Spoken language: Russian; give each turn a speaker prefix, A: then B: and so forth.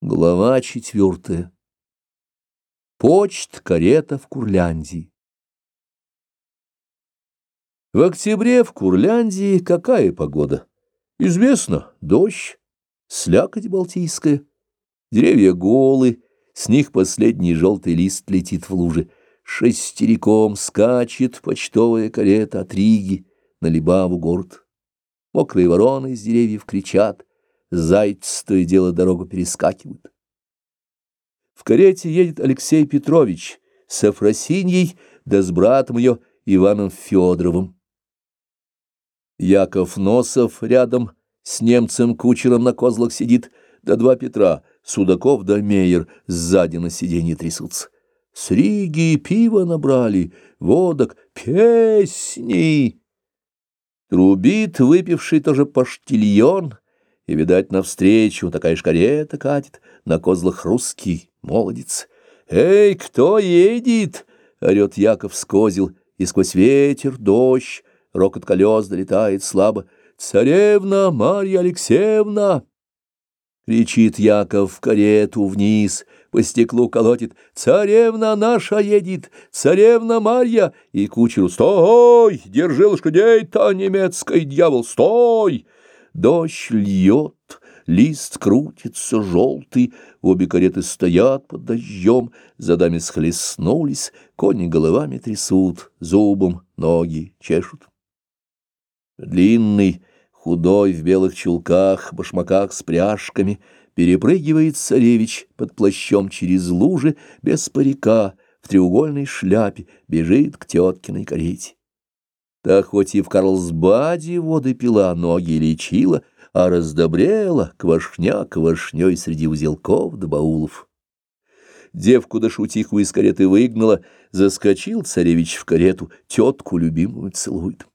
A: Глава четвертая. Почт карета в Курляндии. В октябре в Курляндии какая погода? Известно, дождь, слякоть балтийская, деревья голы, с них последний желтый лист летит в лужи. Шестериком скачет почтовая карета от Риги на Либаву город. Мокрые вороны из деревьев кричат, зайцы то и дело дорогу перескакивают. В карете едет Алексей Петрович с Афросиньей, да с братом ее Иваном Федоровым. Яков Носов рядом с немцем-кучером на козлах сидит, да два Петра, Судаков да Мейер сзади на сиденье трясутся. С Риги пиво набрали, водок, песни. Трубит выпивший тоже поштильон — и, видать, навстречу такая ж карета катит, на козлах русский молодец. «Эй, кто едет?» — орет Яков с козел, и сквозь ветер, дождь, рокот колес долетает слабо. «Царевна Марья Алексеевна!» Кричит Яков в карету вниз, по стеклу колотит. «Царевна наша едет! Царевна Марья!» И кучеру «Стой! Держи лошадей-то, немецкий дьявол! Стой!» Дождь льет, лист крутится желтый, обе кареты стоят под дождем, за дами схлестнулись, кони головами трясут, зубом ноги чешут. Длинный, худой, в белых чулках, башмаках с пряжками, перепрыгивает царевич под плащом через лужи без парика, в треугольной шляпе, бежит к теткиной карете. Та хоть и в Карлсбаде воды пила, ноги лечила, а раздобрела квашня квашней среди узелков да баулов. Девку да шутиху из кареты выгнала, заскочил царевич в карету, тетку любимую целует.